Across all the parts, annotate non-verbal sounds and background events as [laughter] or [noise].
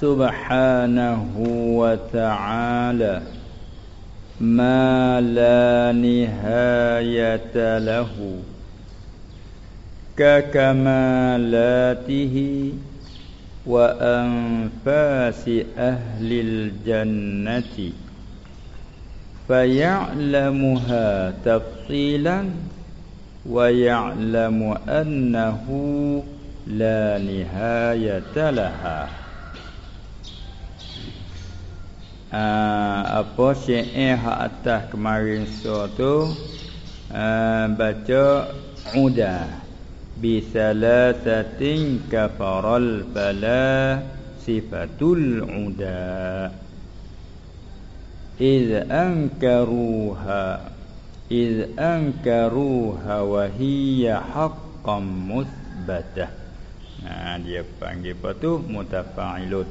سبحانه وتعالى ما لا نهاية له ككمالاته وأنفاس أهل الجنة فيعلمها تفصيلا ويعلم أنه لا نهاية لها. Uh, apa syair hak atas kemarin so tu? Uh, baca uda. Bi salasatin kafaral fala sifatul uda. Iz ankaruha iz ankaruha wa hiya haqqan musbatah nah dia panggil apa tu? Mutafa'ilun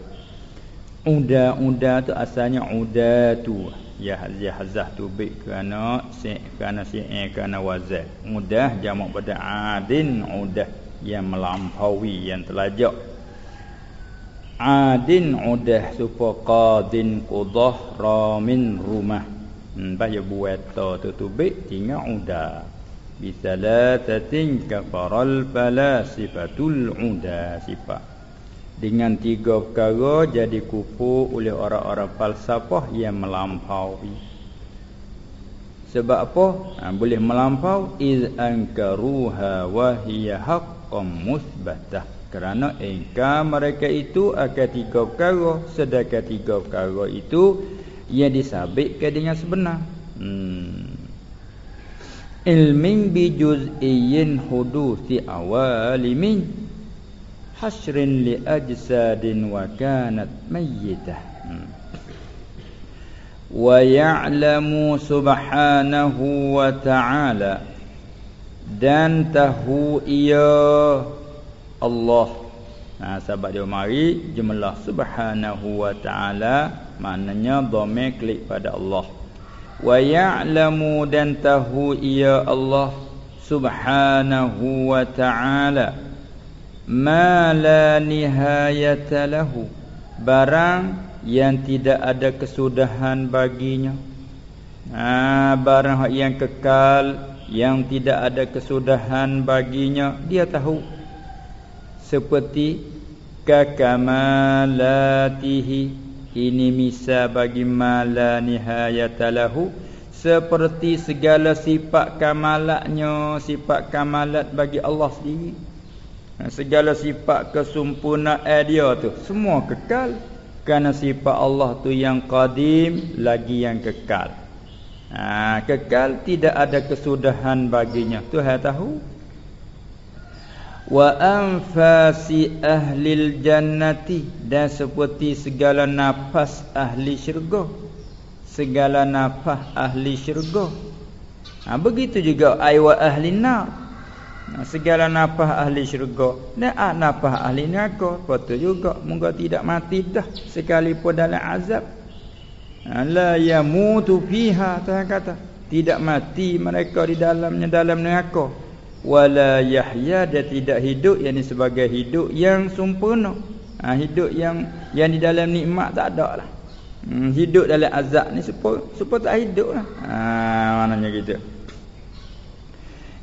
Uda-uda tu asalnya uda tu Ya hazah hazah tu baik kerana si kerana si eh kerana wazan. Udah jamak pada adin udah yang melampaui yang telajak. Adin udah supa qadin qudah ramin rumah. Hmm bahaya buat tu tu baik tinggal udah. Bisalatatin kafaral fala sifatul uda sifat dengan tiga perkara jadi kupu oleh orang-orang falsafah yang melampaui. Sebab apa? Ha, boleh melampau? Iz ankaruha wa hiya haqqan musbatah. Kerana engkar mereka itu akan tiga perkara. Sedangkan tiga perkara itu yang disabitkan dengan sebenar. Hmm. ilmin bi juz'iyyin hudusi awalimin hasrin li ajsadin wa kanat mayyitah wa ya'lamu subhanahu wa ta'ala dan tahu ia Allah nah sahabat dia mari jumlah subhanahu wa ta'ala maknanya dhamir klik pada Allah. wa ya'lamu dan tahu ia Allah subhanahu wa ta'ala ma la nihayata lahu. Barang yang tidak ada kesudahan baginya. Ha, barang yang kekal yang tidak ada kesudahan baginya dia tahu. Seperti kakamalatihi. Ini misa bagi mala nihayata lahu. Seperti segala sifat kamalatnya sifat kamalat bagi Allah sendiri segala sifat kesempurnaan dia tu semua kekal. Kerana sifat Allah tu yang qadim lagi yang kekal. Ha, kekal tidak ada kesudahan baginya. Tuhan tahu? Wa anfasi ahli jannati dan seperti segala nafas ahli syurga. Segala nafas ahli syurga. Ha, begitu juga aywa ahli nar segala nafas ahli syurga. Dan ah, nafas ahli neraka betul juga. Moga tidak mati dah sekalipun dalam azab. Ha, la yamutu fiha Tuhan kata. Tidak mati mereka di dalamnya dalam neraka. Wala yahya dia tidak hidup. Yang sebagai hidup yang sempurna. Ha, hidup yang yang di dalam nikmat tak ada lah. Hmm, hidup dalam azab ni supaya supaya tak hidup lah. Ha, maknanya gitu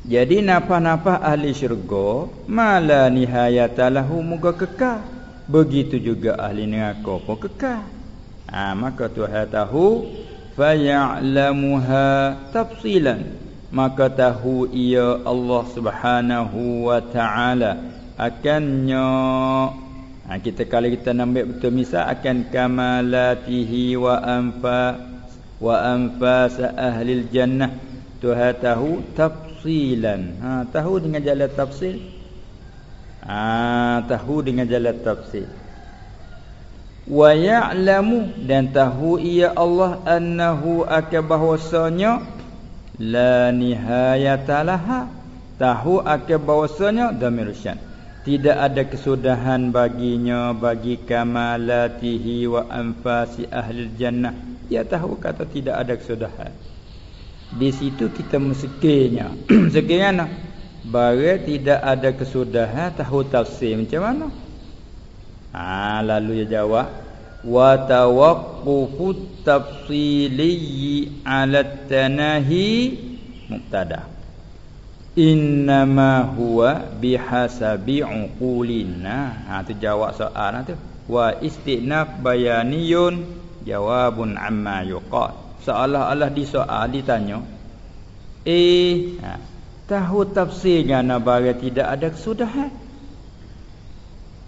jadi nafas-nafas ahli syurga mala nihayata lahu muga kekal. Begitu juga ahli neraka pun kekal. Ha, maka Tuhan tahu faya'lamuha tafsilan. Maka tahu ia Allah Subhanahu wa taala akannya ha, kita kalau kita ambil betul misal akan kamalatihi wa anfa wa anfas ahli jannah Tuhan tahu tafsilan tafsilan. Ha, tahu dengan jalan tafsil? Ha, tahu dengan jalan tafsil. wa ya'lamu dan tahu ia Allah annahu akan bahwasanya la nihayatalaha tahu akan bahwasanya dhamir syan tidak ada kesudahan baginya bagi kamalatihi wa anfasi ahli jannah dia tahu kata tidak ada kesudahan di situ kita mesekirnya sekiranya [clears throat] Bara tidak ada kesudahan tahu tafsir. Macam mana? Ha, lalu dia jawab wa tawaqqufu tafsili ala tanahi mubtada innama huwa bihasabi uqulina. Ha tu jawab soalan tu. Wa istinaf bayaniyun jawabun amma yuqal seolah-olah disoal ditanya eh ha, tahu tafsir ngana bagi tidak? Ada kesudahan?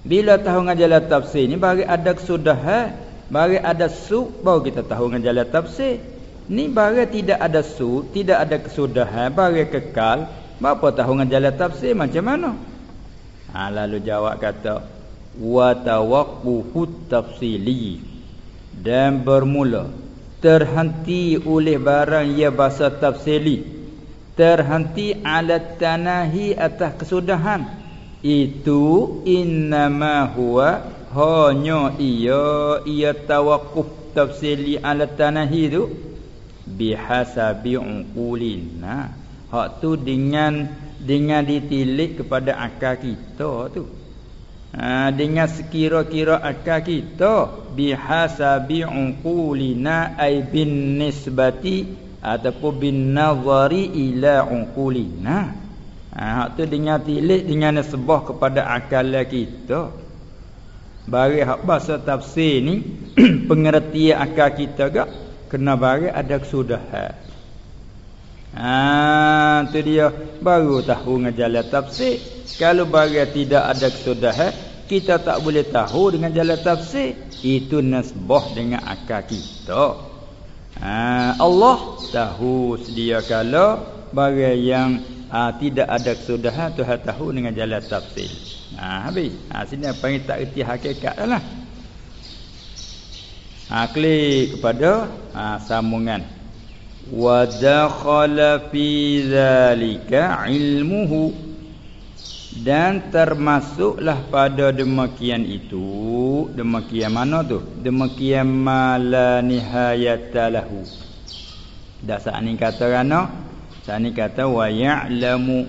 Bila tahu ngajalah tafsir ni bagi ada kesudahan bagi ada su baru kita tahu ngajalah tafsir. Ni bagi tidak ada su tidak ada kesudahan bagi kekal. Bapa tahu dengan jalan tafsir macam mana? Ha, lalu jawab kata wa tawaqquhu tafsili. Dan bermula terhenti oleh barang ia bahasa tafsili terhenti ala tanahi atas kesudahan. Itu innama huwa hanya ia ia tawaqquf tafsili ala tanahi tu. Bihasabi uqulina Hak tu dengan dengan ditilik kepada akal kita tu. Ha, dengan sekira-kira akal kita bihasabi uqulina ay bin nisbati ataupun bin nazari ila uqulina. Ha, hak tu dengan tilik dengan sebah kepada akal kita. Bagi hak bahasa tafsir ni [clears throat] pengertian akal kita gak kena bagi ada kesudahan. Ha tu dia baru tahu ngajalan tafsir. Kalau bagi tidak ada kesudahan, kita tak boleh tahu dengan jalan tafsir. Itu nasbah dengan akal kita. Ha, Allah tahu sedia kala bagi yang ha, tidak ada kesudahan Tuhan tahu dengan jalan tafsir. Ha habis. Ha sini apa yang tak erti hakikat lah. Ha klik kepada ha, sambungan wa dakhala fi zalika ilmuhu dan termasuklah pada demikian itu demikian mana tu? Demikian mala nihayatalahu dah saat ni kata rana saat ni kata wa ya'lamu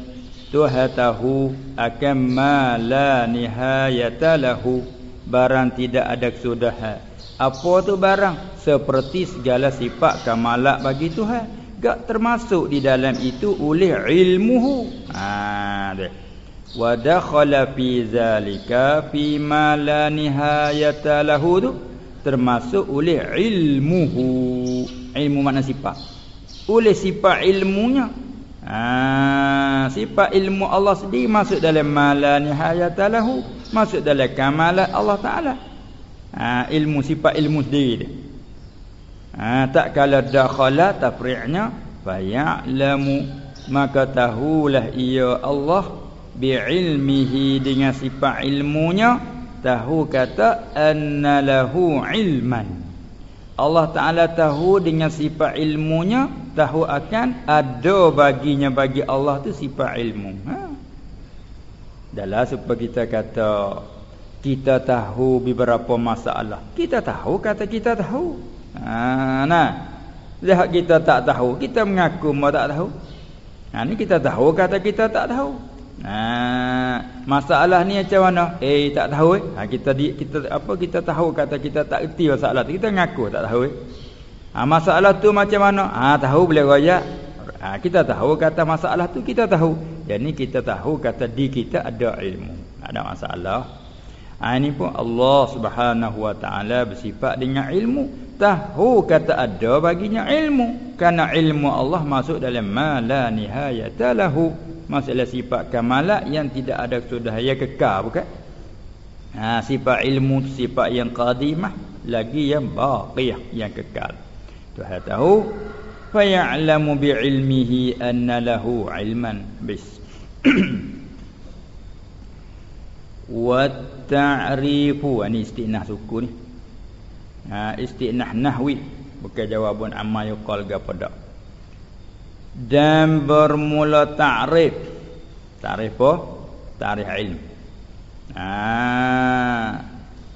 tuhatahu akan mala nihayatalahu barang tidak ada kesudahan apa tu barang? Seperti segala sifat kamalat bagi Tuhan. Gak termasuk di dalam itu oleh ilmuhu. Ha dia. Wa dakhala fi zalika fi ma la nihayata lahu tu termasuk oleh ilmuhu. Ilmu mana sifat? Oleh sifat ilmunya. Ha sifat ilmu Allah sendiri masuk dalam ma la nihayata lahu, masuk dalam kamalat Allah Taala ha, ilmu sifat ilmu sendiri. Dia. Ha, tak kala dakhala tafri'nya fa ya'lamu maka tahulah ia Allah bi'ilmihi dengan sifat ilmunya. Tahu kata annalahu ilman. Allah Taala tahu dengan sifat ilmunya tahu akan ada baginya bagi Allah tu sifat ilmu. Ha. Dalam supaya kita kata kita tahu beberapa masalah. Kita tahu kata kita tahu. Ha, nah. Lihat kita tak tahu, kita mengaku mau tak tahu. Ha ni kita tahu kata kita tak tahu. Ha masalah ni macam mana? Eh tak tahu eh. Ha kita di, kita apa kita tahu kata kita tak erti masalah tu. Kita mengaku tak tahu eh. Ha masalah tu macam mana? Ha tahu boleh royak. Ha kita tahu kata masalah tu kita tahu. Jadi kita tahu kata di kita ada ilmu. Ada masalah. Ha, ini pun Allah subhanahu wa ta'ala bersifat dengan ilmu. Tahu kata ada baginya ilmu. Karena ilmu Allah masuk dalam ma la nihayata lahu. Masalah sifat kamalat yang tidak ada sudah ya kekal bukan? Ha, sifat ilmu sifat yang qadimah lagi yang baqiyah yang kekal. Tuhan tahu fa ya'lamu bi ilmihi anna lahu ilman bis. [clears throat] wa ta'rifu ni istinah suku ni. Ha istinah nahwi. Bukan jawaban amma yuqal gapo dak. Dan bermula ta'rif. Ta'rif apa? Ta'rif ilm. Ha.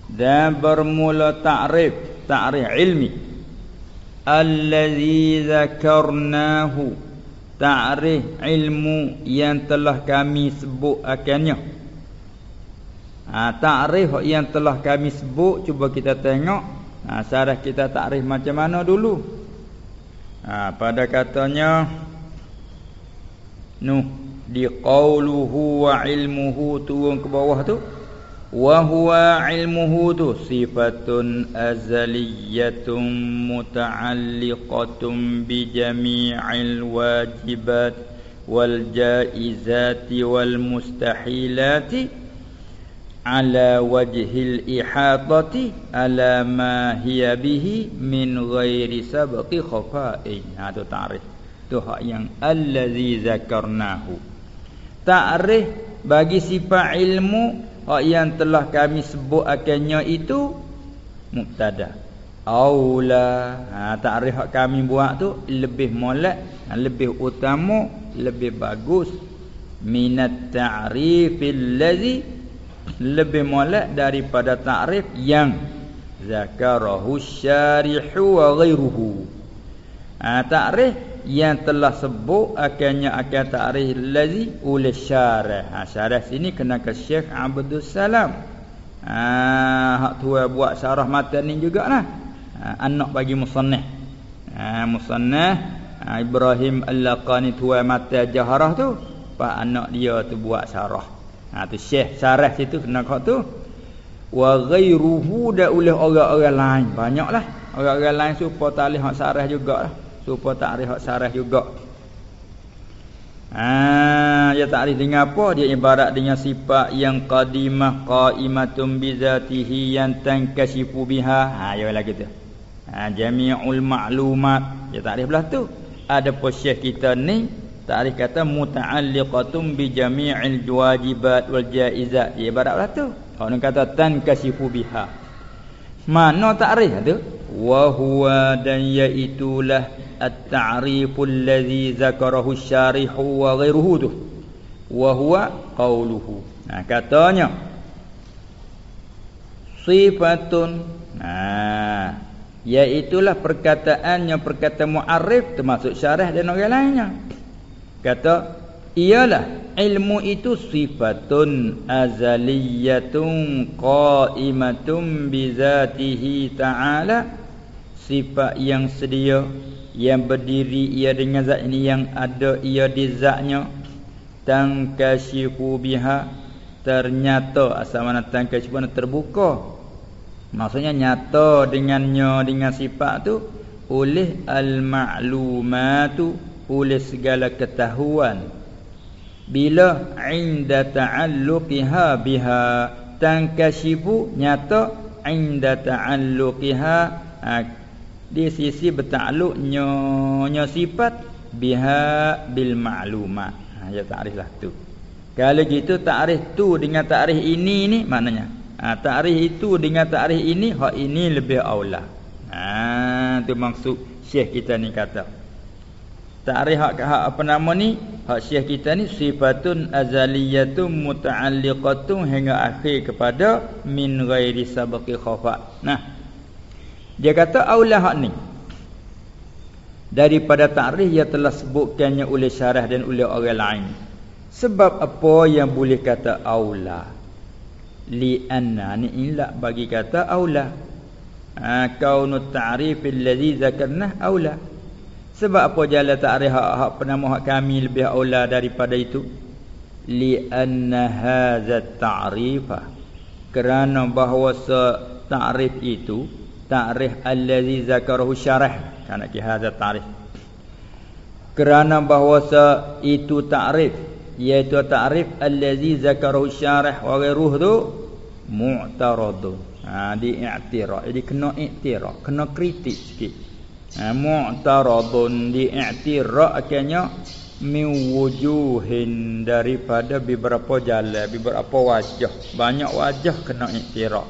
Dan bermula ta'rif. Ta'rif ilmi. Allazi zakarnahu. Ta'rif ilmu yang telah kami sebut akannya ha ta'rif yang telah kami sebut cuba kita tengok. Ha syarah kita ta'rif macam mana dulu? Ha pada katanya nuh di qauluhu wa ilmuhu turun ke bawah tu. Wa huwa ilmuhu tu sifatun azaliyatun muta'alliqatun bi jami'il wajibat wal jaizati wal mustahilati ala wajhil ihadati ala ma hiya bihi min ghairi sabqi khafa'in ha tu ta'rif tu hak yang allazi zakarnahu ta'rif bagi sifat ilmu Hak yang telah kami sebut akannya itu mubtada. Aula. Ha takrif hak kami buat tu lebih molek, ha, lebih utama, lebih bagus minat ta'rifil ladzi lebih molek daripada takrif yang zakarahu syarihu wa ghairuhu. Ha takrif yang telah sebut akannya akan ta'rif lazi oleh syarah. Ha syarah sini kena ke Syekh Abdul Salam. Ha hak tua buat syarah matan ni jugalah. Ha anak bagi musannah. Ha musannah ha, Ibrahim Al-Laqani tua mata jaharah tu, pak anak dia tu buat syarah. Ha tu Syekh syarah situ kena kau tu. Wa ghairuhu da oleh orang-orang lain. Banyaklah orang-orang lain supaya talih hak syarah jugalah supaya takrif hak sarah juga Ah, dia takrif dengan apa? Dia ibarat dengan sifat yang qadimah qaimatun bi zatihi yang tankashifu biha. Ha, ya lagi tu. Ha, jami'ul ma'lumat. Dia takrif belah tu. Ada posyekh kita ni Tarikh kata muta'alliqatun bi jami'il wajibat wal jaizat. Ya ibarat rata. Orang kata tan kasifu biha. Mana ta'rif tu? Wa huwa dan iaitu lah at-ta'riful ladzi zakarahu syarih wa ghairuhu tu. Wa huwa qauluhu. Nah katanya sifatun nah iaitu lah perkataannya perkata mu'arif termasuk syarah dan orang lainnya kata ialah ilmu itu sifatun azaliyatun qaimatun bi zatihi ta'ala. Sifat yang sedia yang berdiri ia dengan zat ini yang ada ia di zatnya. Tangkashifu biha. Ternyata asal mana tangkashifu terbuka. Maksudnya nyata dengannya dengan sifat tu oleh al ma'lumatu oleh segala ketahuan. Bila inda ta'alluqiha biha tangkashifu nyata inda ta'alluqiha di sisi bertakluk nyonya sifat biha bil ma'lumat ha ya takriflah tu. Kalau gitu takrif tu dengan takrif ini ni maknanya? Ha takrif itu dengan takrif ini hak ini lebih aula ha tu maksud syekh kita ni kata takrif hak, hak apa nama ni hak syekh kita ni sifatun azaliyatun muta'alliqatun hingga akhir kepada min ghairi sabaqi khafa nah dia kata aulah hak ni daripada takrif yang telah sebutkannya oleh syarah dan oleh orang lain. Sebab apa yang boleh kata aula? Li anna ni illa bagi kata aula. Ha kaunu ta'rif allazi zakarna aula. Sebab apa jalan takrif hak, hak penama hak kami lebih aula daripada itu? Li anna hadza ta'rifa. Kerana bahawa ta'rif itu ta'rif allazi zakarahu syarah. Kana ki hadza ta'rif. Kerana bahawa itu ta'rif iaitu ta'rif allazi zakarahu syarah. Wa ghairuh tu mu'tarad ha di i'tiraf jadi kena i'tiraf kena kritik sikit ha mu'taradun di i'tiraf akhirnya min wujuhin daripada beberapa jalan beberapa wajah. Banyak wajah kena i'tiraf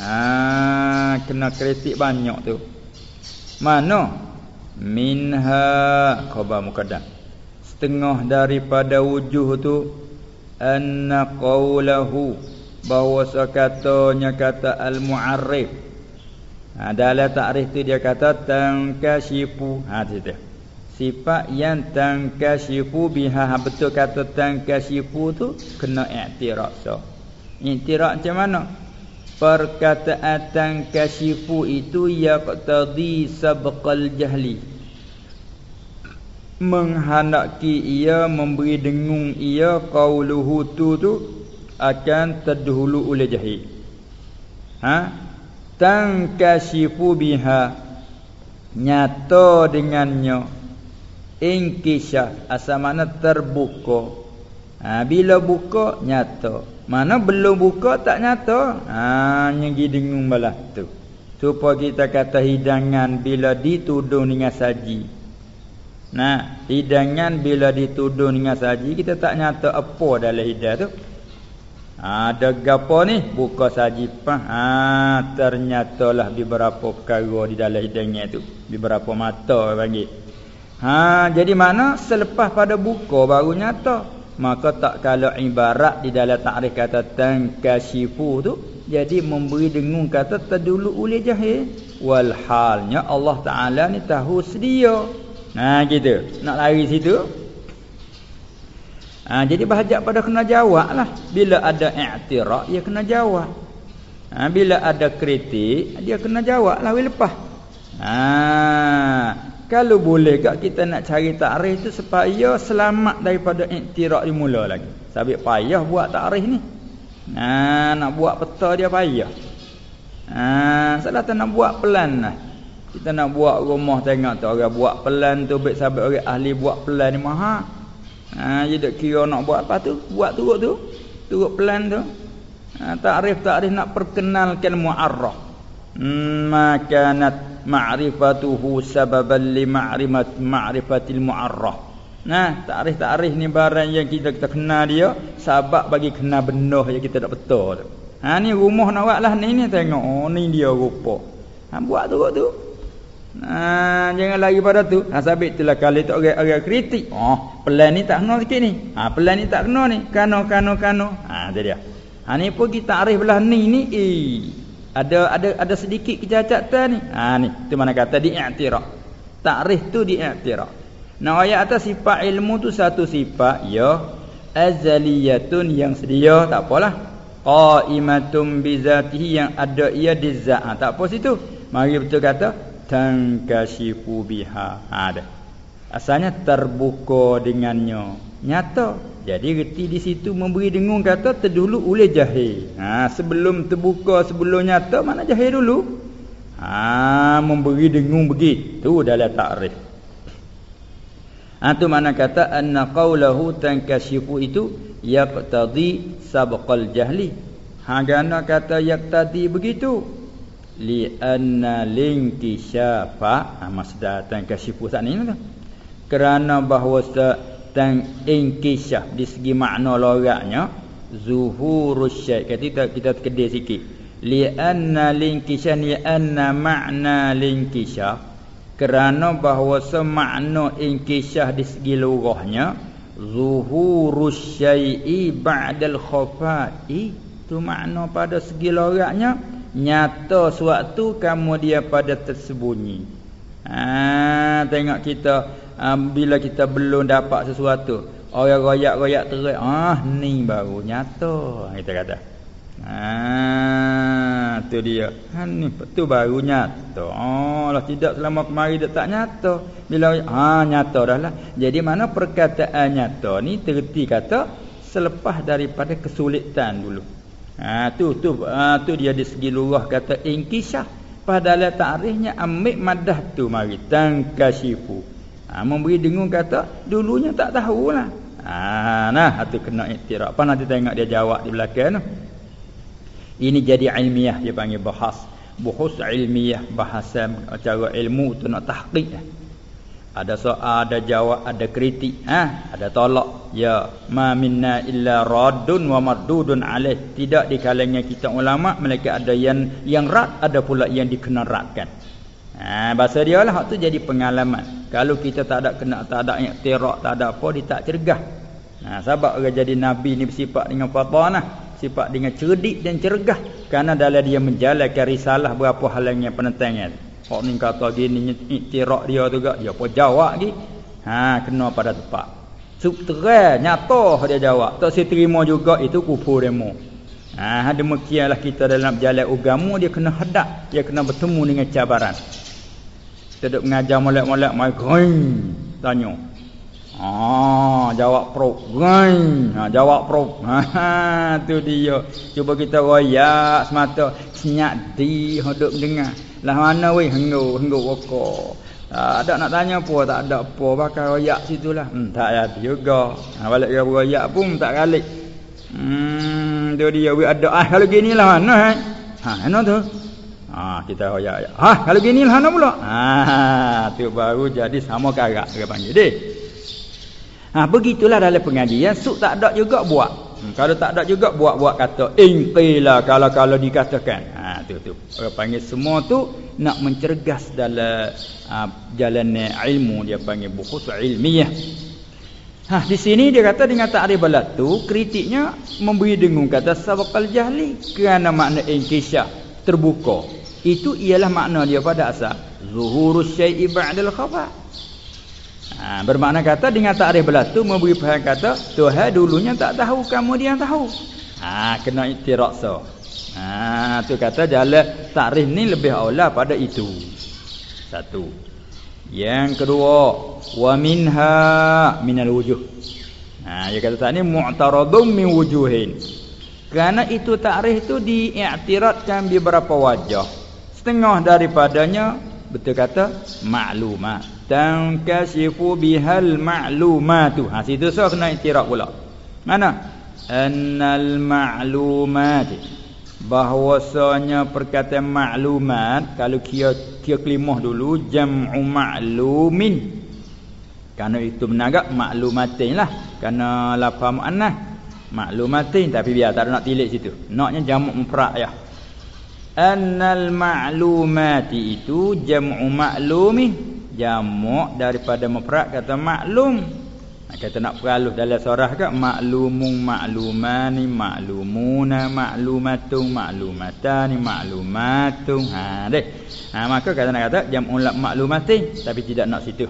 ha kena kritik banyak tu. Mana? Minha khabar muqaddam. Setengah daripada wujuh tu anna qawlahu bahawa katanya kata al-mu'arrif ha, dalam takrif tu dia kata tangkashifu ha tu sifat yang tangkashifu biha. Ha, betul kata tangkashifu tu kena i'tiraf. So i'tiraf macam mana? Perkataan tangkashifu itu yaqtadi sabqal jahli. Menghendaki ia memberi dengung ia qauluhu tu tu akan terdahulu oleh jahil. Ha? Tangkashifu biha nyata dengannya inkisha asal mana terbuka. Ha, bila buka nyata. Mana belum buka tak nyata. Ha nyegi dengung balah tu. Supaya kita kata hidangan bila ditudung dengan saji. Nah, hidangan bila ditudung dengan saji kita tak nyata apa dalam hidang tu. Ada gapo ni? Buka sajipah. Ha, ternyatalah beberapa perkara di dalam hidungnya tu. Beberapa mata panggil. Ha, jadi mana selepas pada buka baru nyata. Maka tak kalau ibarat di dalam takrif kata tangkashifu tu. Jadi memberi dengung kata terdulu oleh jahil. Walhalnya Allah Ta'ala ni tahu sedia. Nah gitu. Nak lari situ. Ha, jadi bahajak pada kena jawab lah. Bila ada i'tirak, dia kena jawab. Ha, bila ada kritik, dia kena jawab lah. lepas. Ha, kalau boleh kak kita nak cari takrif tu supaya selamat daripada i'tirak dimula lagi. Sabit payah buat takrif ni. Ha, nak buat peta dia payah. Ha, salah tak nak buat pelan lah. Kita nak buat rumah tengok tu orang buat pelan tu sampai orang ahli buat pelan ni mahal. Ha dia tak kira nak buat apa tu, buat turut tu. Turut pelan tu. Ha takrif takrif nak perkenalkan mu'arraf. Hmm, makanat ma'rifatuhu sababan li ma'rimat ma'rifatil mu'arraf. Nah, takrif takrif ni barang yang kita kita kenal dia, sebab bagi kenal benda yang kita tak betul. Ha ni rumah nak buat lah ni ni tengok. Oh ni dia rupa. Ha buat turut tu. Ha, jangan lagi pada tu. Ha sabit itulah kali tu orang orang kritik. Oh, pelan ni tak kena sikit ni. Ha pelan ni tak kena ni. Kano kano kano. Ha tu dia. Ha ni pun kita arif belah ni ni eh ada ada ada sedikit kecacatan ni. Ha ni tu mana kata di i'tiraf. Takrif tu di i'tiraf. Nah ayat atas sifat ilmu tu satu sifat ya azaliyatun yang sedia tak apalah. Qaimatum bizatihi yang ada ia di zat. Ha, tak apa situ. Mari betul kata tankashifu biha ada asalnya terbuka dengannya. Nyata. Jadi reti di situ memberi dengung kata terdulu oleh jahil. Ha sebelum terbuka sebelum nyata mana jahil dulu? Ha memberi dengung begitu dalam takrif. Ha tu mana kata anna qawlahu tankashifu itu yaqtadi sabqal jahli. Ha gana kata yaqtadi begitu li anna linkishafa ha, masdar tan kasyifu sat ni tu kerana bahawa tan inkishaf di segi makna logatnya zuhurus syai. Kita kita kedai sikit. Li anna linkishaf ni anna makna linkishaf kerana bahawa semakna inkishaf di segi lughahnya zuhurus syai'i ba'dal khafai itu makna pada segi logatnya nyata sewaktu kamu dia pada tersembunyi. Ha tengok kita um, bila kita belum dapat sesuatu orang royak-royak terai ah ni baru nyata kita kata. Ha tu dia. Ha ni tu baru nyata. Oh lah tidak selama kemari dia tak nyata. Bila ha nyata dah lah. Jadi mana perkataan nyata ni? Terti kata selepas daripada kesulitan dulu Ha tu tu ha, tu dia di segi lurah kata inkisah padahal takrifnya ambil madah tu mari tangkashifu. Ha memberi dengung kata dulunya tak tahulah. Ha nah tu kena iktiraf. Apa nanti tengok dia jawab di belakang tu. Ini jadi ilmiah dia panggil bahas. Buhus ilmiah bahasa cara ilmu tu nak tahqiq. Ada soal ada jawab ada kritik ha? Ada tolak. Ya ma minna illa raddun wa mardudun alaih. Tidak di kalangan kita ulama mereka ada yang yang rad ada pula yang dikena radkan. Ha bahasa dia lah tu jadi pengalaman. Kalau kita tak ada kena tak ada yang terak tak ada apa dia tak cergah. Ha sebab orang jadi nabi ni bersifat dengan fatanah sifat dengan cerdik dan cergah. Kerana dalam dia menjalankan risalah berapa halangnya penentangan Orang ni kata gini iktirak dia tu gak dia apa jawab lagi. Ha kena pada tempat. Subterai nyata dia jawab. Tak saya terima juga itu kufur demo. Ha demikianlah kita dalam jalan agama dia kena hadap, dia kena bertemu dengan cabaran. Kita duk mengajar molek-molek geng tanya. Ha jawab pro geng. Ha jawab pro. Ha tu dia. Cuba kita royak semata senyak di hidup dengar. Lah mana weh henggu henggu woko. Ha, ada nak tanya apa tak ada apa pakai royak situlah. Hmm tak ada juga. Ha balik ke royak pun tak kalik. Hmm dia dia we ada ah kalau gini lah mana eh. Ha mana tu? Ha kita royak. Ha kalau gini lah mana pula? Ha tu baru jadi sama karak dia panggil deh. Ha begitulah dalam pengajian suk tak ada juga buat. Hmm, kalau tak ada juga buat-buat kata inqila kalau kalau dikatakan. Ha tu tu. Orang panggil semua tu nak mencergas dalam uh, jalan ilmu dia panggil buku ilmiah. Ha di sini dia kata dengan ta'rif balat tu kritiknya memberi dengung kata sabaqal jahli kerana makna inkisha terbuka. Itu ialah makna dia pada asal zuhurus syai'i ba'dal khabar. Ha, bermakna kata dengan takrif belatu memberi faham kata Tuhan dulunya tak tahu kamu dia tahu. Ha kena iktiraksa. Ha tu kata jalan takrif ni lebih aula pada itu. Satu. Yang kedua, wa minha minal wujuh. Ha dia kata tadi mu'taradun min wujuhin. Kerana itu takrif itu diiktiratkan beberapa wajah. Setengah daripadanya betul kata maklumat tankashifu bihal ma'lumatu ha situ so kena iktiraf pula mana annal ma'lumat bahwasanya perkataan maklumat kalau kia kia kelimah dulu jam'u ma'lumin kerana itu menagak maklumatin lah. Kerana lafaz mu'annah maklumatin. Tapi biar tak ada nak tilik situ. Naknya jamak mufrad ya. Annal ma'lumati itu jam'u ma'lumin jamak daripada mufrad kata maklum kata nak peralus dalam surah ke? Maklumun maklumani maklumuna maklumatun maklumatani maklumatun ha deh. Ha maka kata nak kata jamul maklumati tapi tidak nak situ.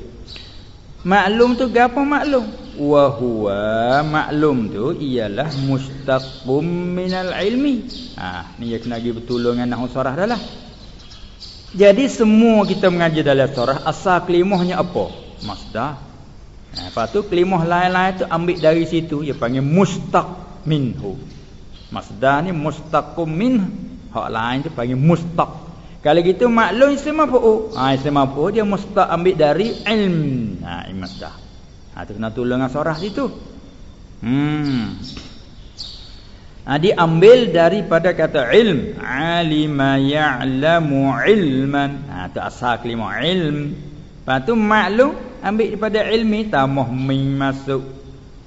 Maklum tu gapo maklum? Wa huwa maklum tu ialah mustaqum minal ilmi. Ha ni ya kena bagi bertolongan nak surah dah lah. Jadi semua kita mengaji dalam surah asal kelimahnya apa? Masdar. Nah, lepas tu kelimah lain-lain tu ambil dari situ dia panggil mustaq minhu. Masdar ni mustaqum min. Hak lain tu panggil mustaq. Kalau gitu maklum isim apa? Ha isim apa dia mustaq ambil dari ilm. Ha masdar. Ha tu kena tolong dengan surah situ. Hmm. Ha, diambil daripada kata ilm. Alima ya'lamu ilman. Ha, tu asal kelima ilm. Lepas tu maklum ambil daripada ilmi. Tamah min masuk.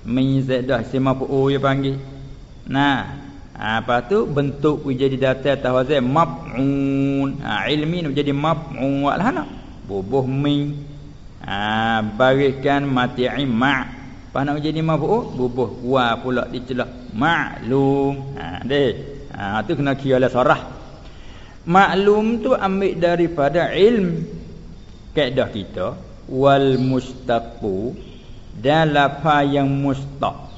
Min zadah sima pu'u dia panggil. Nah. Ha, lepas tu bentuk jadi data tawazai mab'un. Ha, ilmi ni jadi mab'un. Nak. Bubuh min. Ha, barikan mati'i ma' Apa nak jadi maf'ul? Bubuh wa pula dicelah maklum. Ha deh. Ha tu kena kira lah sarah. Maklum tu ambil daripada ilm kaedah kita wal mustaqu dan lapa yang mustaq.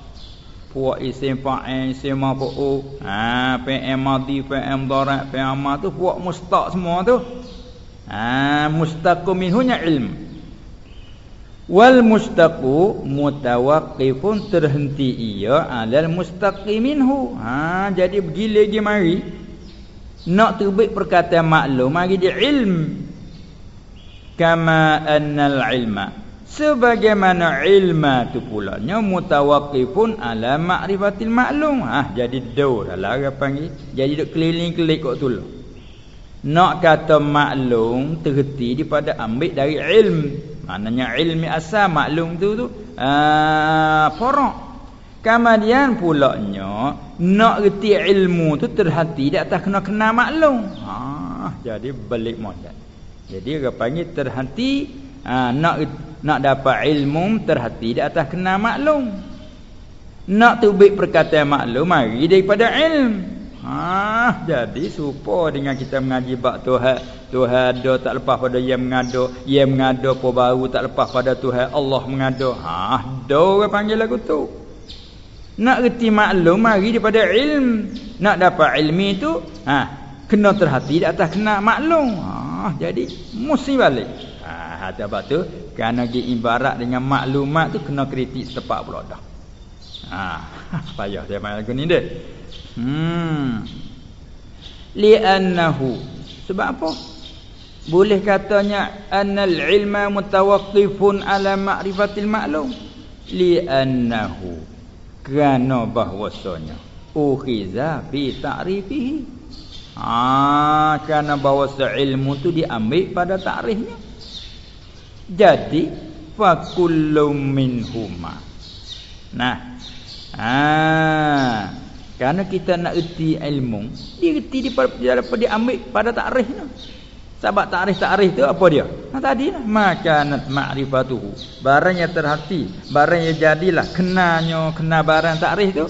Puak isim fa'il isim maf'ul. Ha fi'il madhi fi'il mudhari' fi'il amr tu puak mustaq semua tu. Ha mustaqu minhunya ilm wal mustaqu mutawaqqifun terhenti ia alal mustaqi minhu ha jadi begila lagi mari nak terbit perkataan maklum mari dia ilm kama annal ilma. Sebagaimana ilma tu pulanya mutawaqqifun ala ma'rifatil maklum ha jadi do dalam apa panggil. Jadi duk keliling-keliling kok tu nak kata maklum terhenti daripada ambil dari ilm. Maknanya ilmi asal maklum tu tu ah porok. Kemudian pulaknya nak reti ilmu tu terhati di atas kena kena maklum. Ha jadi balik modal jadi orang panggil terhati ha, nak nak dapat ilmu terhati di atas kena maklum nak tubik perkataan maklum mari daripada ilmu Ha, jadi supo dengan kita mengaji bab Tuhan. Tuhan ada tak lepas pada yang mengado, yang mengado apa baru tak lepas pada Tuhan Allah mengado. Ha, ada orang panggil lagu tu. Nak reti maklum mari daripada ilm. Nak dapat ilmi tu, ha, kena terhati di atas kena maklum. Ha, jadi mesti balik. Ha, sebab tu kerana dia ibarat dengan maklumat tu kena kritik setepak pula dah. Ha, [laughs] payah saya main lagu ni dia. Hmm. Li'annahu. Sebab apa? Boleh katanya annal ilma mutawaqqifun ala ma'rifatil ma'lum. Li'annahu. Kerana bahwasanya ukhiza fi ta'rifihi. Ah, kerana bahwasa ilmu tu diambil pada takrifnya. Jadi fa kullu minhuma. Nah. Ah. Kerana kita nak erti ilmu, dia erti di pada dia ambil pada takrifnya. Sebab takrif-takrif tu apa dia? Ha tadi lah makanat ma'rifatuhu. Barang yang terhati, barang yang jadilah kenanya kena barang takrif tu.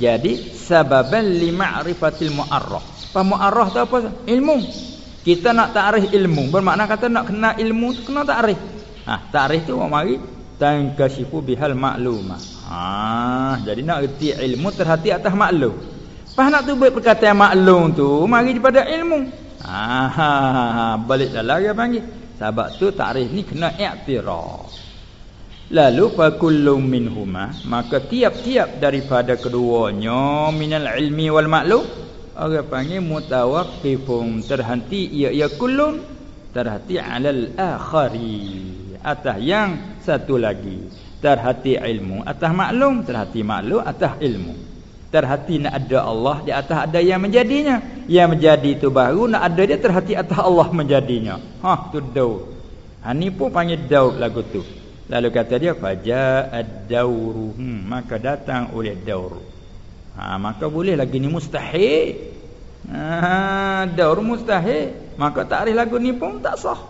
Jadi sababan li ma'rifatil mu'arraf. Apa mu'arraf tu apa? Ilmu. Kita nak takrif ilmu, bermakna kata nak kena ilmu tu kena takrif. Ha takrif tu mari tankashifu bihal ma'lumah. Ha, jadi nak reti ilmu terhati atas maklum. Pas nak tu buat perkataan maklum tu, mari daripada ilmu. Ha, ha, ha, balik dalam dia panggil. Sebab tu takrif ni kena i'tiraf. Lalu fa kullu minhuma, maka tiap-tiap daripada keduanya minal ilmi wal maklum, orang panggil mutawaqqifun. Terhenti ia ia kullun terhenti alal akhari. Atas yang satu lagi. Terhati ilmu atas maklum terhati maklum atas ilmu. Terhati nak ada Allah di atas ada yang menjadinya. Yang menjadi itu baru nak ada dia terhati atas Allah menjadinya. Ha tu daud. Ha ni pun panggil daud lagu tu. Lalu kata dia faja ad-dauru hmm, maka datang oleh daur ha maka boleh lagi ni mustahil ha daur mustahil maka takrif lagu ni pun tak sah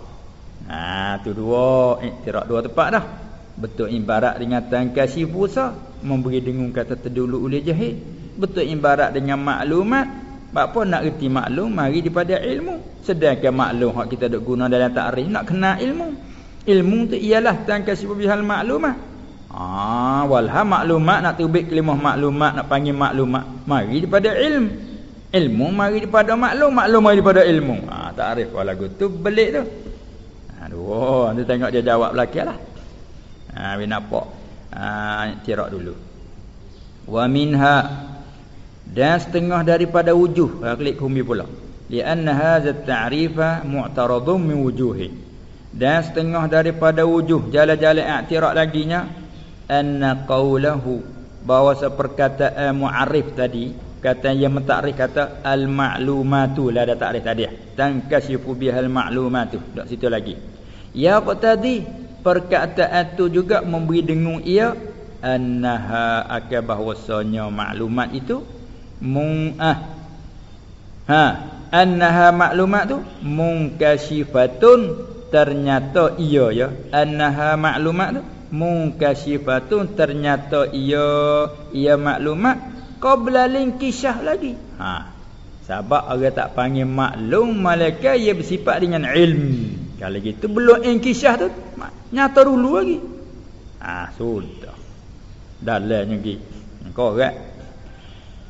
ha tu dua iktiraf dua tempat dah Betul ibarat dengan tangkasi puasa memberi dengung kata terdulu oleh jahil. Betul ibarat dengan maklumat apa nak reti maklum mari daripada ilmu. Sedangkan maklum hak kita dok guna dalam takrif nak kena ilmu. Ilmu tu ialah tangkasi bihal maklumat. Ah walha maklumat nak tubik kelimah maklumat nak panggil maklumat mari daripada ilmu. Ilmu mari daripada maklum, maklum mari daripada ilmu. Ah takrif lagu tu belik tu. Aduh, anda tengok dia jawab belakanglah. Ha we nampak. Ha tirak dulu. Wa minha dan setengah daripada wujuh. Ha klik kumi pula. Li anna hadha at-ta'rifa mu'taradun min wujuhi. Dan setengah daripada wujuh jalan-jalan i'tiraf laginya anna qawluhu bahawa seperkataan mu'arif tadi kata yang mentakrif kata al-ma'lumatu. La ada takrif tadi. Tankashifu bihal ma'lumatu. Dak situ lagi. Ya tadi? Perkataan itu juga memberi dengung ia annaha akan bahwasanya maklumat itu mung ah. Ha annaha maklumat tu mungkashifatun ternyata ia ya. Annaha maklumat tu mungkashifatun ternyata ia ia maklumat qabla linkishah lagi ha sebab orang tak panggil maklum malaikat ia bersifat dengan ilmu kalau gitu belum inkishah tu nyata dulu lagi. Ha, sudah. Dalamnya lagi. Korek.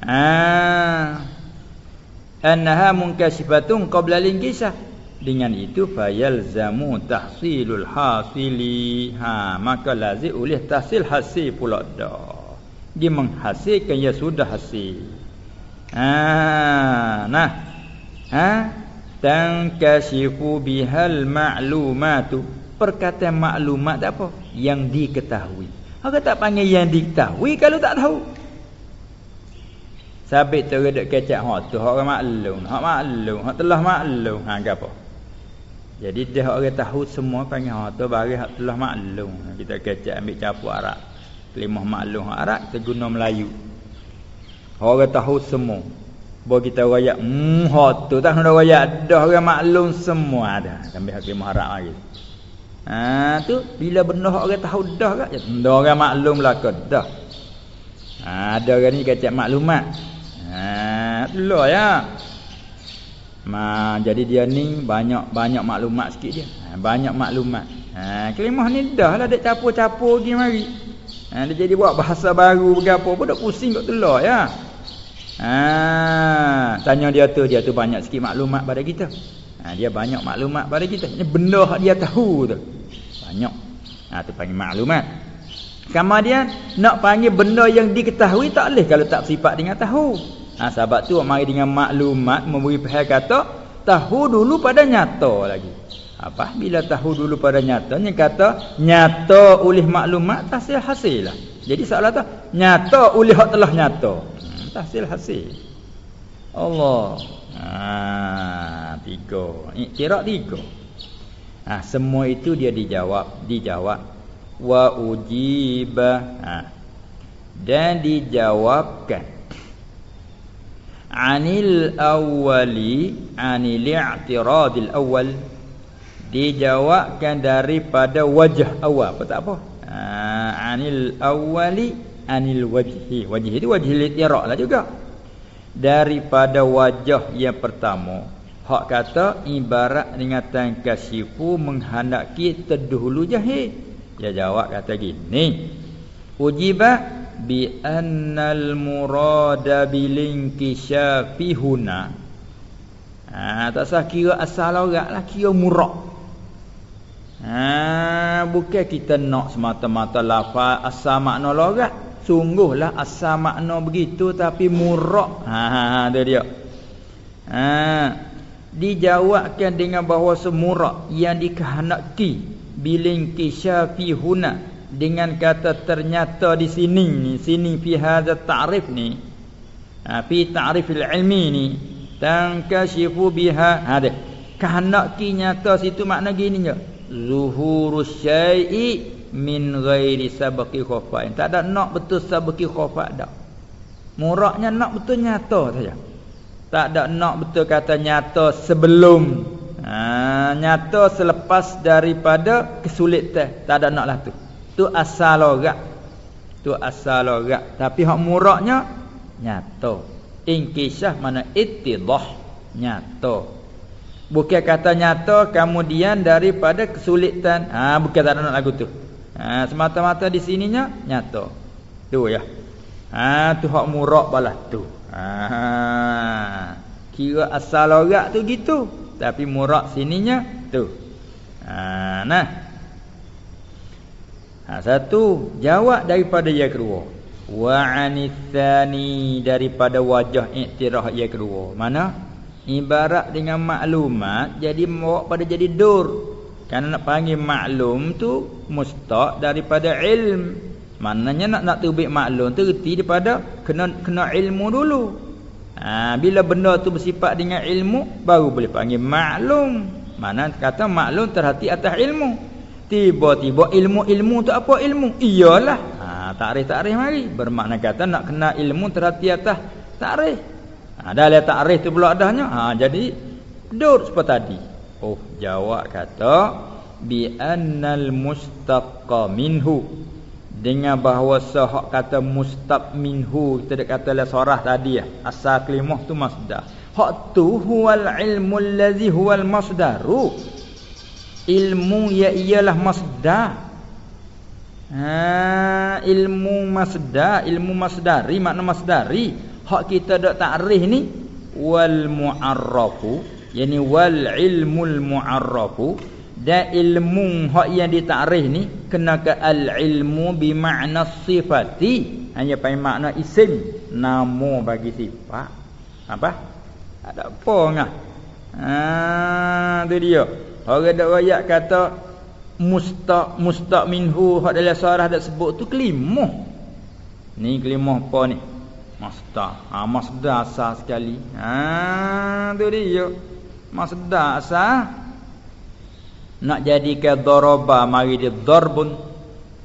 Ah. Annaha munkashifatun qabla al-inkishah. Dengan itu fayalzamu tahsilul hasili. Ha, maka lazim oleh tahsil hasil pula dah. Dia menghasilkan ya sudah hasil. Ha, nah. Ha? tankashifu bihal ma'lumatu perkataan maklumat tak apa yang diketahui apa tak panggil yang diketahui kalau tak tahu sabit tu redak kecak ha tu hak maklum hak maklum hak telah maklum ha apa Jadi dia orang tahu semua panggil ha tu baris hak telah maklum. Kita kecek ambil capu Arab. Kelimah maklum Arab kita guna Melayu. Orang tahu semua. Bawa kita rayak, hmm, hak tu tak kena rayak dah orang maklum semua ada. Sambil hak kelimah Arab lagi. Ha tu bila benar orang tahu dah kan? Ya, dah orang maklum lah ke dah. Ha, ada orang ni kecek maklumat. Ha, itulah ya. Ma, jadi dia ni banyak-banyak maklumat sikit dia. Ha, banyak maklumat. Ha, kelimah ni dah lah dek capur-capur pergi mari. Ha, dia jadi buat bahasa baru berapa pun dak pusing kat telur ya. Ha, tanya dia tu, dia tu banyak sikit maklumat pada kita. Ha, dia banyak maklumat pada kita. Ini benda hak dia tahu tu. Banyak. Ha, tu panggil maklumat. Kemudian nak panggil benda yang diketahui tak boleh kalau tak sifat dengan tahu. Ha, sebab tu mari dengan maklumat memberi pihak kata tahu dulu pada nyata lagi. Apa bila tahu dulu pada nyata nyatanya kata nyata oleh maklumat tahsil hasil lah. Jadi soalan tu nyata oleh hak telah nyata. Hmm, tahsil hasil. Allah. Ha tiga. Iktiraf tiga. Ha, semua itu dia dijawab, dijawab wa ujiba. Ha. Dan dijawabkan anil awwali anil i'tiradil awwal dijawabkan daripada wajah awal. Apa tak apa? Ha, anil awwali anil wajhi. Wajhi itu wajhi i'tirad lah juga. Daripada wajah yang pertama. Hak kata ibarat dengan tangkasifu menghendaki terdahulu jahil dia jawab kata gini. Ujiba bi annal murada bilinkishafi huna ha tak sah kira asal orang lah kira murad ha bukan kita nak semata-mata lafaz asal makna logat sungguhlah asal makna begitu tapi murad ha ha, ha tu dia. Ha dijawabkan dengan bahawa semurad yang dikehendaki bilinkishafi huna dengan kata ternyata di sini ni sini fi hadza ta'rif ni ha, fi ta'rif ilmi ni tankashifu biha ada kehendak ki nyata situ makna gini je. Zuhurus syai'i min ghairi sabqi khafa tak ada nak betul sabqi khafa dak. Muraknya nak betul nyata saja. Tak ada nak betul kata nyata sebelum. Ha, nyata selepas daripada kesulitan tak ada naklah tu tu asal logat tu asal logat tapi hak muraknya nyata. Inkisah mana ittidah nyata. Bukan kata nyata kemudian daripada kesulitan. Ha bukan tak nak lagu tu. Ha semata-mata di sininya nyata. Tu ya. Ha tu hak murak balas tu. Ha kira asal logat tu gitu. Tapi murak sininya tu. Ha nah Ha, satu jawab daripada yang kedua. Wa anitsani daripada wajah iktiraf yang kedua. Mana? Ibarat dengan maklumat jadi bawa pada jadi dur. Karena nak panggil maklum tu mustaq daripada ilm. Maknanya nak nak terbit maklum tu reti daripada kena kena ilmu dulu. Ha, bila benda tu bersifat dengan ilmu baru boleh panggil maklum. Mana kata maklum terhati atas ilmu. Tiba-tiba ilmu-ilmu tu apa ilmu? Iyalah. Ha takrif-takrif mari. Bermakna kata nak kena ilmu terhati atas takrif. Ha dah le takrif tu pula dahnya. Ha jadi dur seperti tadi. Oh jawab kata bi annal mustaqqa minhu dengan bahawa sahak kata mustaq minhu kita dah kata la sorah tadi ya asal kalimah tu masdar hak tu huwal ilmu allazi huwal masdaru ilmu ya ialah masdar. Ha ilmu masdar ilmu masdari makna masdari. Hak kita dak takrif ni wal muarrafu yani wal ilmul muarrafu. Dan ilmu hak yang ditakrif ni kena ke al ilmu bi makna sifati. Hanya pai makna isim nama bagi sifat. Apa? Ada apa ngah? Ha tu dia Orang dak royak kata mustaq mustaq minhu hak dalam surah dak sebut tu kelimah. Ni kelimah apa ni? Mustaq. Ha masdar asal sekali. Ha tu dia. Masdar asal. Nak jadikan daraba mari dia darbun.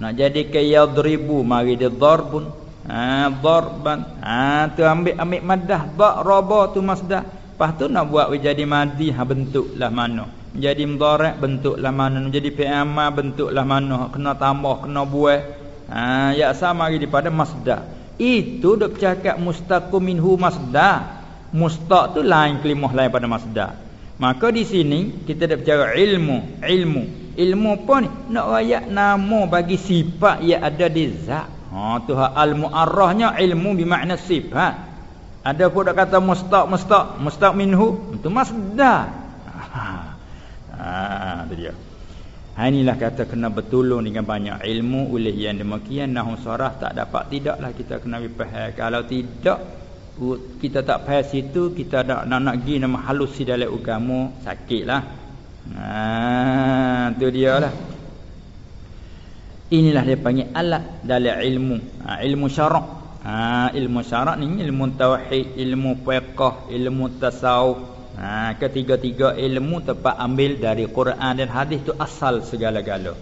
Nak jadikan yadribu mari dia darbun. Ha darban. Ha tu ambil ambil madah daraba tu masdar. Lepas tu nak buat jadi madi ha bentuklah mana. Jadi mudhari' bentuklah mana. Jadi fi'il bentuklah mana. Kena tambah, kena buah. Ha ya sama lagi daripada masdar. Itu dak bercakap mustaqim minhu masdar. Mustaq tu lain kelimah lain pada masdar. Maka di sini kita dah bercakap ilmu, ilmu. Ilmu apa ni? Nak rayak nama bagi sifat yang ada di zat. Ha tu al-mu'arrahnya ilmu bermakna sifat. Ada pun dak kata mustaq mustaq, mustaq minhu itu masdar. Ha. Ha tu dia. Ha inilah kata kena bertolong dengan banyak ilmu oleh yang demikian nahu sarah tak dapat tidaklah kita kena faham. Kalau tidak kita tak faham situ kita nak nak, nak nama halusi dalam agama sakitlah. Ha tu dia lah. Inilah dia panggil alat dalam ilmu. Ha, ilmu syarak. Ha, ilmu syarak ni ilmu tauhid, ilmu fiqh, ilmu tasawuf, Ha, ketiga-tiga ilmu tempat ambil dari Quran dan hadis tu asal segala-gala.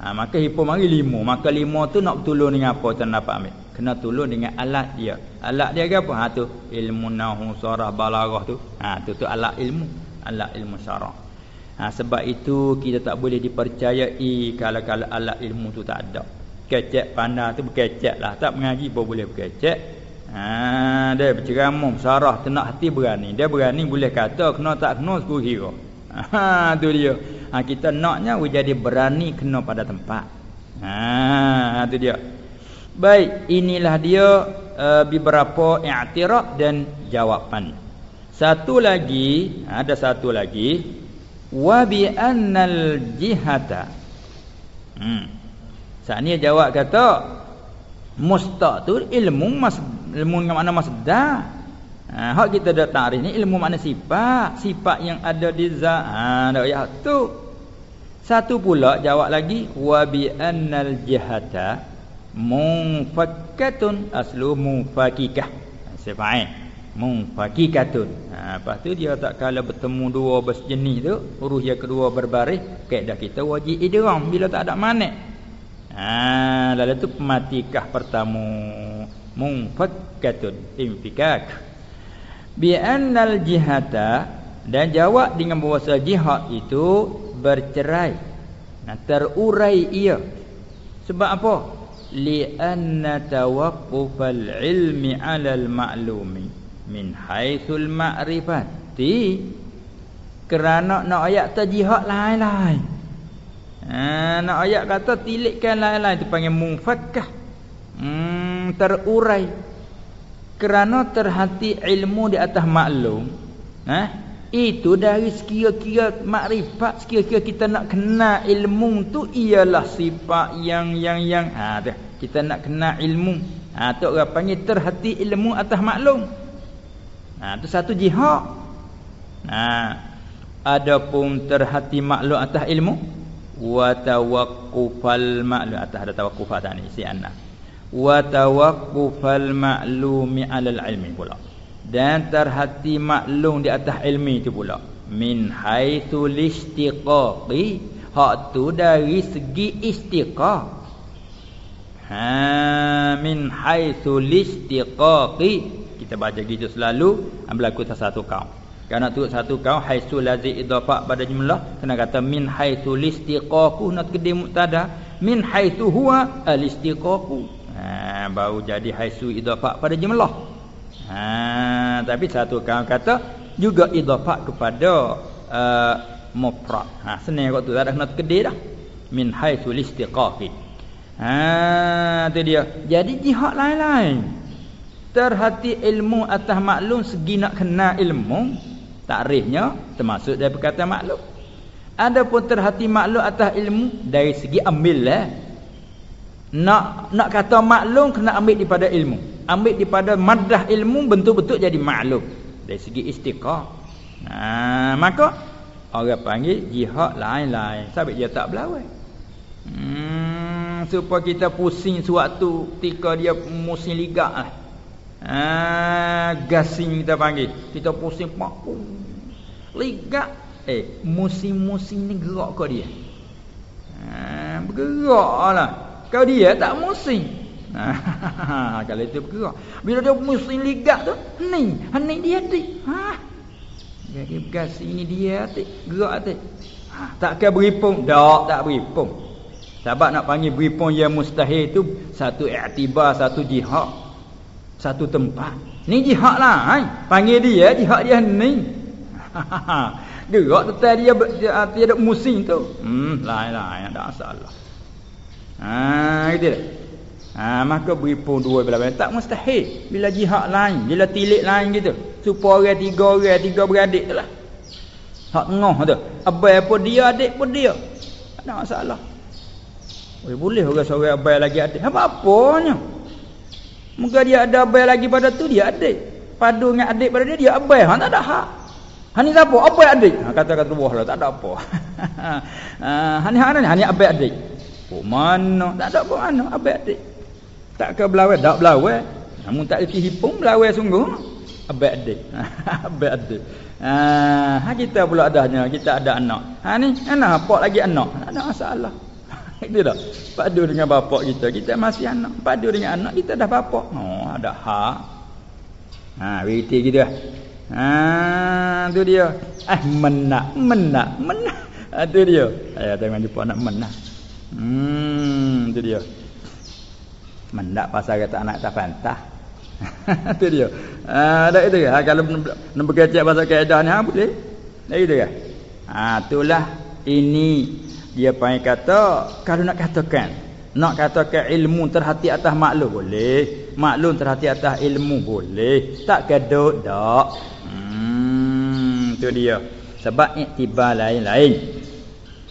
Ha, maka hipo mari lima. Maka lima tu nak tolong dengan apa tak dapat ambil. Kena tolong dengan alat dia. Alat dia apa? Ha tu ilmu nahu sarah balaghah tu. Ha tu tu alat ilmu. Alat ilmu syarah. Ha, sebab itu kita tak boleh dipercayai kalau-kalau alat ilmu tu tak ada. Kecek pandai tu berkecek lah. Tak mengaji pun boleh berkecek. Ha dia berceramah sarah tenak hati berani. Dia berani boleh kata kena tak kena suku hira. Ha tu dia. Ha kita naknya jadi berani kena pada tempat. Ha tu dia. Baik, inilah dia uh, beberapa i'tiraf dan jawapan. Satu lagi, ada satu lagi wa bi annal jihata. Hmm. Saat ni jawab kata mustaq tu ilmu mas ilmu dengan makna masdar. Ha, hak kita dah takrif ni ilmu makna sifat, sifat yang ada di zat. Ha, dak ya tu. Satu pula jawab lagi wa bi annal jihata munfakkatun aslu munfakikah. Sifat munfakikatun. Ha, lepas tu dia tak kala bertemu dua bersejenis tu, huruf yang kedua berbaris, kaedah kita wajib idgham bila tak ada manik. Ha, lalu tu pematikah pertama munfakkatun infikak. Bi annal jihata dan jawab dengan bahasa jihad itu bercerai. Nah terurai ia. Sebab apa? Li anna tawaqqufal ilmi 'ala al ma'lumi min haitsul ma'rifati. Kerana nak ayat tajihad lain-lain. Ha nak ayat kata tilikkan lain-lain. Tu panggil munfakkah. Hmm, terurai kerana terhati ilmu di atas maklum eh itu dari sekira-kira makrifat sekira-kira kita nak kenal ilmu tu ialah sifat yang yang yang ha tu. Kita nak kenal ilmu. Ha tu orang panggil terhati ilmu atas maklum. Ha tu satu jihad. Ha adapun terhati maklum atas ilmu wa tawaqqufal maklum. Atas ada tawaqqufat ni si anak wa tawaqqufal ma'lumi 'alal ilmi pula. Dan terhati maklum di atas ilmi itu pula. Min haitsu listiqaqi hak tu dari segi istiqaq. Ha min haitsu listiqaqi. Kita baca gitu selalu berlaku satu kaum. Kerana tu satu kaum haitsu lazi idafah pada jumlah kena kata min haitsu listiqaqu nak kedim mubtada min haitsu huwa alistiqaqu baru jadi haisu idafah pada jumlah. Ha, tapi satu kawan kata juga idafah kepada uh, mufrad. Ha, senang kot tu. Tak ada kena terkedih dah. Min haisu listiqafi. Ha, tu dia. Jadi jihad lain-lain. Terhati ilmu atas maklum segi nak kena ilmu takrifnya termasuk dari perkataan maklum. Adapun terhati maklum atas ilmu dari segi ambil lah nak nak kata maklum kena ambil daripada ilmu ambil daripada madah ilmu bentuk-bentuk jadi maklum dari segi istiqah nah maka orang panggil jihad lain-lain sebab dia tak berlawan hmm, supaya kita pusing sewaktu ketika dia musim liga lah Ah, gasing kita panggil. Kita pusing pak. Liga Eh, musim-musim ni gerak kau dia. Ha, bergeraklah. Kau dia tak musim. Ha, [laughs] kalau itu bergerak. Bila dia musim ligat tu, ni, ni dia ti. Ha. Jadi bekas ini dia ti, gerak ti. Ha, takkan beripung? Tak, tak beripung. Sebab nak panggil beripung yang mustahil tu satu iktibar, satu jihad, satu tempat. Ni jihad lah. Hai. Panggil dia, jihad dia ni. [laughs] Gerak tetai dia, dia tiada musim tu. Hmm, lain-lain ada masalah. Ha, gitu dah. Ha, maka beri pun dua belah belah. Tak mustahil. Bila jihad lain, bila tilik lain gitu. Supaya orang tiga orang, tiga beradik tu lah. Hak tengah tu. Abai pun dia, adik pun dia. Tak ada masalah. Oh, boleh orang seorang abai lagi adik. Apa-apanya. Muka dia ada abai lagi pada tu, dia adik. Padu dengan adik pada dia, dia abai. Ha, tak ada hak. Hani siapa? Apa adik? Ha, kata-kata buah lah, tak ada apa. [laughs] ha, hani hak ni, hani abai adik. Oh, mana? Tak ada apa mana, abai adik. Tak ke belawai, tak belawai. Namun tak lagi hipung, belawai sungguh. Abai adik. [laughs] abai adik. Ha, ha, kita pula adanya, kita ada anak. Ha ni, anak apa lagi anak? Tak ada masalah. [laughs] Itu dah. Padu dengan bapak kita, kita masih anak. Padu dengan anak, kita dah bapak. Oh, ada hak. Ha, berita kita. Ha tu dia. Eh menak, menak, menak. Ha tu dia. Ayah tengok jumpa anak menak. Hmm tu dia. Menak pasal kata anak tak pantah. [laughs] tu dia. Ha dak itu ha, kalau nak berkecek pasal kaedah ni ha boleh. Dak itu ke? Ha itulah ini dia panggil kata kalau nak katakan nak katakan ilmu terhati atas maklum boleh maklum terhati atas ilmu boleh tak kedut dak tu dia sebab iktibar lain-lain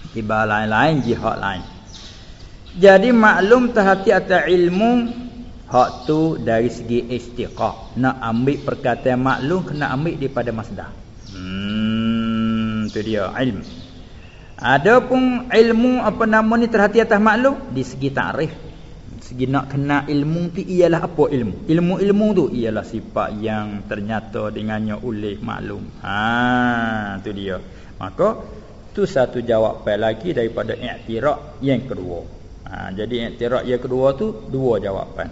iktibar lain-lain jihad lain jadi maklum terhati atas ilmu hak tu dari segi istiqah nak ambil perkataan maklum kena ambil daripada masdar. Hmm tu dia ilmu adapun ilmu apa nama ni terhati atas maklum? Di segi takrif segi nak kena ilmu tu ialah apa ilmu? Ilmu-ilmu tu ialah sifat yang ternyata dengannya oleh maklum. Ha tu dia. Maka tu satu jawapan lagi daripada i'tiraf yang kedua ha jadi i'tiraf yang kedua tu dua jawapan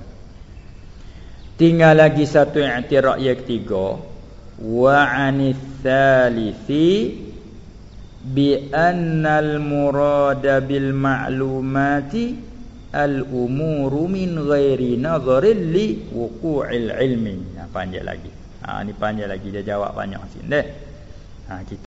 tinggal lagi satu i'tiraf yang ketiga wa anis salisi bi annal murada bil ma'lumati al-umuru min ghairi nadharin li wuqu'il ilmi. Ha, panjang lagi. Ha, ni panjang lagi dia jawab banyak sini. Ha, kita